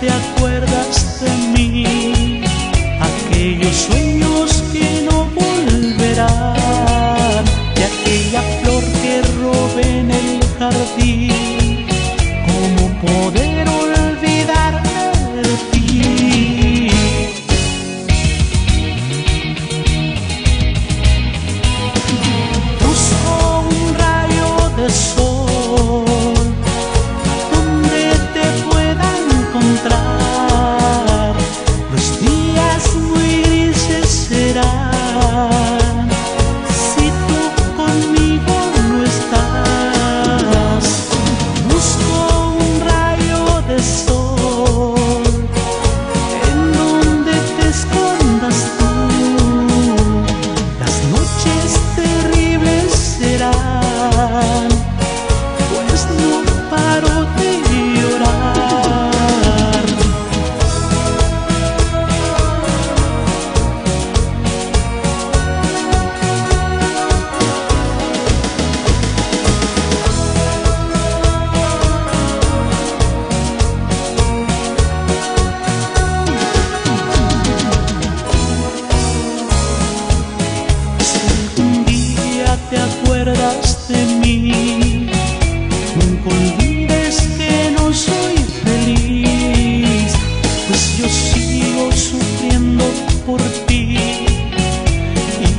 te acuerdas de mí, aquellos sueños que no volverán, de aquella flor que robé en el jardín, ¿cómo poder?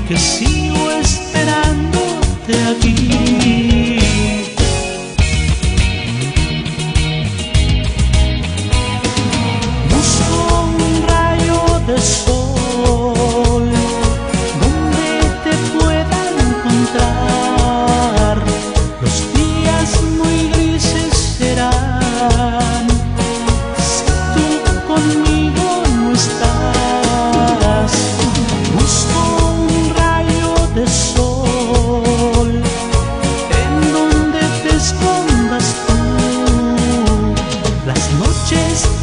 que sigo esperándote aquí. just